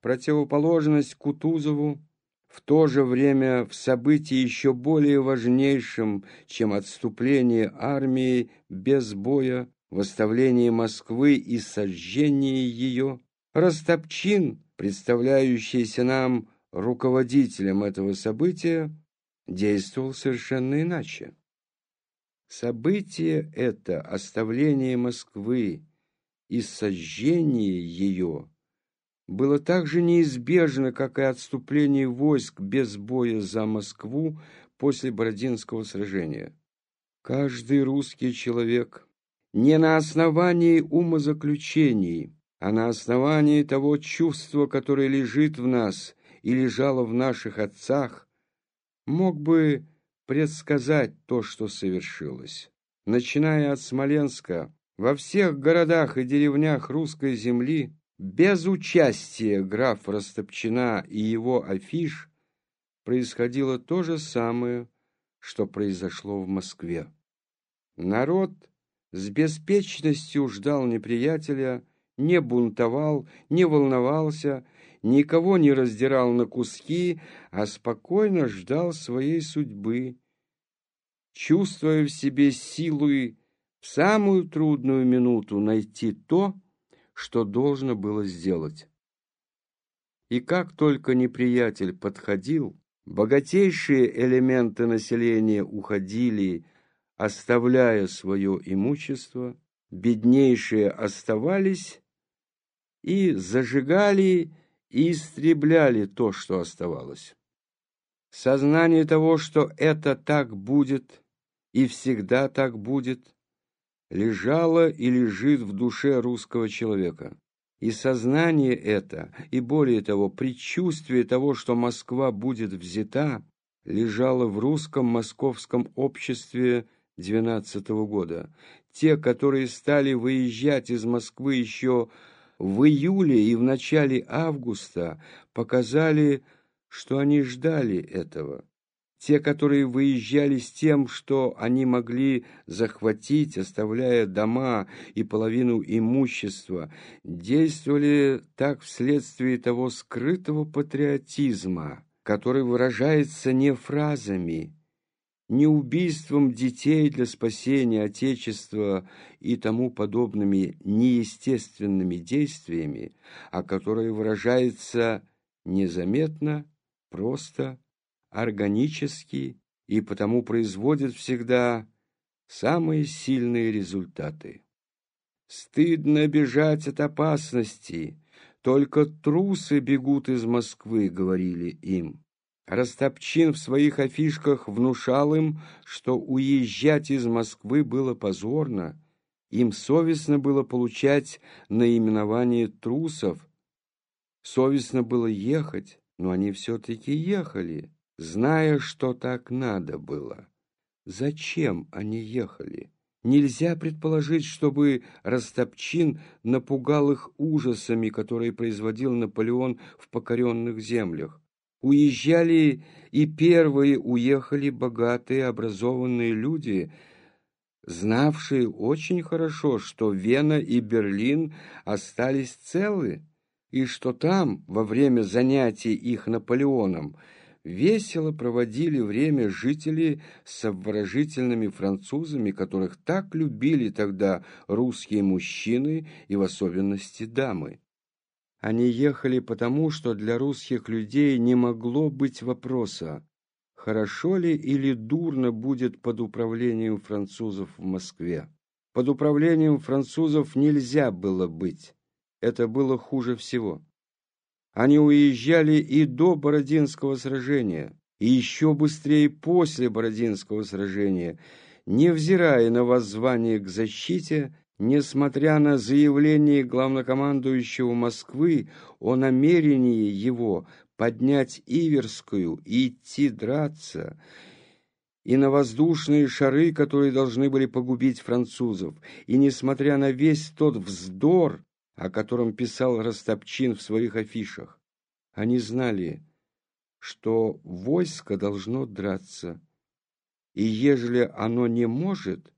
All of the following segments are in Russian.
Противоположность Кутузову, в то же время в событии еще более важнейшем, чем отступление армии без боя, восставление Москвы и сожжение ее, Ростопчин, представляющийся нам руководителем этого события, действовал совершенно иначе. Событие это, оставление Москвы и сожжение ее, было так же неизбежно, как и отступление войск без боя за Москву после Бородинского сражения. Каждый русский человек не на основании умозаключений, а на основании того чувства, которое лежит в нас и лежало в наших отцах, мог бы предсказать то, что совершилось. Начиная от Смоленска, во всех городах и деревнях русской земли без участия графа Растопчина и его афиш происходило то же самое, что произошло в Москве. Народ с беспечностью ждал неприятеля, не бунтовал, не волновался, никого не раздирал на куски, а спокойно ждал своей судьбы, чувствуя в себе силу и в самую трудную минуту найти то, что должно было сделать. И как только неприятель подходил, богатейшие элементы населения уходили, оставляя свое имущество, беднейшие оставались и зажигали и истребляли то, что оставалось. Сознание того, что это так будет и всегда так будет, лежало и лежит в душе русского человека. И сознание это, и более того, предчувствие того, что Москва будет взята, лежало в русском московском обществе двенадцатого года. Те, которые стали выезжать из Москвы еще в июле и в начале августа, показали, что они ждали этого. Те, которые выезжали с тем, что они могли захватить, оставляя дома и половину имущества, действовали так вследствие того скрытого патриотизма, который выражается не фразами, не убийством детей для спасения Отечества и тому подобными неестественными действиями, а который выражается незаметно, просто, органически и потому производит всегда самые сильные результаты. Стыдно бежать от опасности, только трусы бегут из Москвы, говорили им. Растопчин в своих афишках внушал им, что уезжать из Москвы было позорно, им совестно было получать наименование трусов, совестно было ехать, но они все-таки ехали зная, что так надо было. Зачем они ехали? Нельзя предположить, чтобы Растопчин напугал их ужасами, которые производил Наполеон в покоренных землях. Уезжали и первые уехали богатые, образованные люди, знавшие очень хорошо, что Вена и Берлин остались целы, и что там, во время занятий их Наполеоном, весело проводили время жители с обворожительными французами, которых так любили тогда русские мужчины и в особенности дамы. Они ехали потому, что для русских людей не могло быть вопроса, хорошо ли или дурно будет под управлением французов в Москве. Под управлением французов нельзя было быть. Это было хуже всего. Они уезжали и до Бородинского сражения, и еще быстрее после Бородинского сражения, невзирая на воззвание к защите, несмотря на заявление главнокомандующего Москвы о намерении его поднять Иверскую и идти драться, и на воздушные шары, которые должны были погубить французов, и несмотря на весь тот вздор, о котором писал Растопчин в своих афишах. Они знали, что войско должно драться, и ежели оно не может,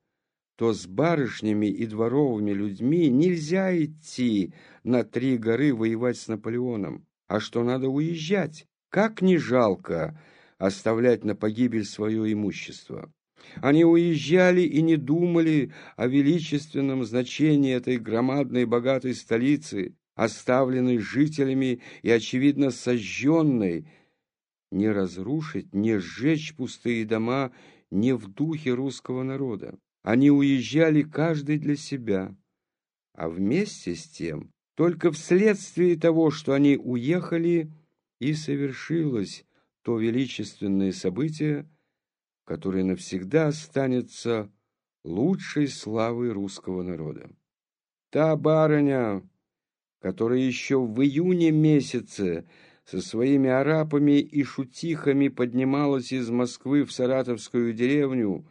то с барышнями и дворовыми людьми нельзя идти на три горы воевать с Наполеоном. а что надо уезжать. Как не жалко оставлять на погибель свое имущество. Они уезжали и не думали о величественном значении этой громадной богатой столицы, оставленной жителями и, очевидно, сожженной. Не разрушить, не сжечь пустые дома не в духе русского народа. Они уезжали каждый для себя, а вместе с тем, только вследствие того, что они уехали, и совершилось то величественное событие, которое навсегда останется лучшей славой русского народа. Та барыня, которая еще в июне месяце со своими арапами и шутихами поднималась из Москвы в Саратовскую деревню,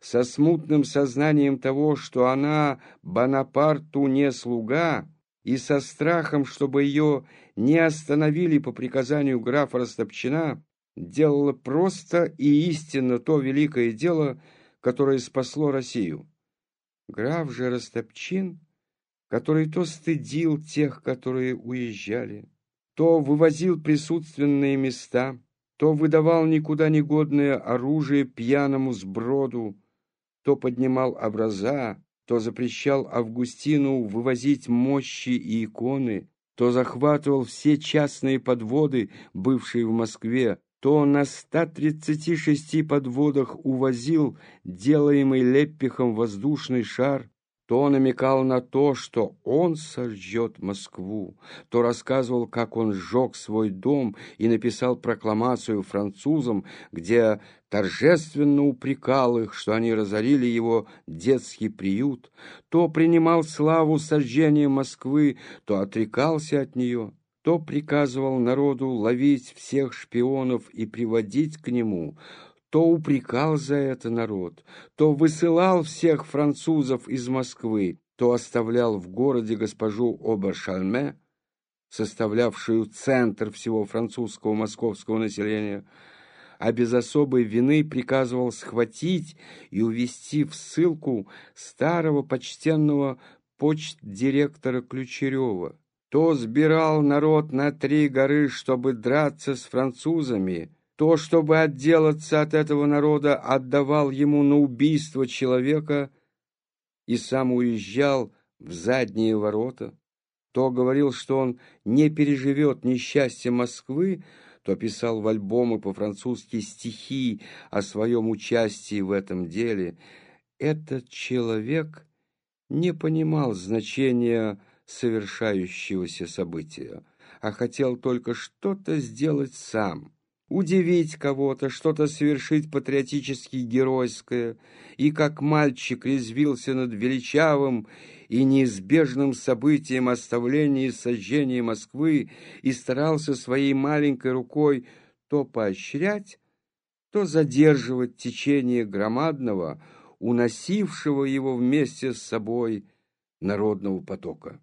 со смутным сознанием того, что она Бонапарту не слуга, и со страхом, чтобы ее не остановили по приказанию графа Растопчина, делала просто и истинно то великое дело, которое спасло Россию. Граф же Растопчин, который то стыдил тех, которые уезжали, то вывозил присутственные места, то выдавал никуда негодное оружие пьяному сброду, то поднимал образа, то запрещал Августину вывозить мощи и иконы, то захватывал все частные подводы, бывшие в Москве, то на 136 подводах увозил делаемый Леппихом воздушный шар, то намекал на то, что он сожжет Москву, то рассказывал, как он сжег свой дом и написал прокламацию французам, где торжественно упрекал их, что они разорили его детский приют, то принимал славу сожжения Москвы, то отрекался от нее, то приказывал народу ловить всех шпионов и приводить к нему, то упрекал за это народ, то высылал всех французов из Москвы, то оставлял в городе госпожу Обершальме, составлявшую центр всего французского московского населения, а без особой вины приказывал схватить и увести в ссылку старого почтенного почт-директора Ключерева. То сбирал народ на три горы, чтобы драться с французами, то, чтобы отделаться от этого народа, отдавал ему на убийство человека и сам уезжал в задние ворота, то говорил, что он не переживет несчастье Москвы, то писал в альбомы по-французски стихи о своем участии в этом деле. Этот человек не понимал значения совершающегося события, а хотел только что-то сделать сам удивить кого-то, что-то совершить патриотически геройское, и как мальчик резвился над величавым и неизбежным событием оставления и сожжения Москвы и старался своей маленькой рукой то поощрять, то задерживать течение громадного, уносившего его вместе с собой народного потока.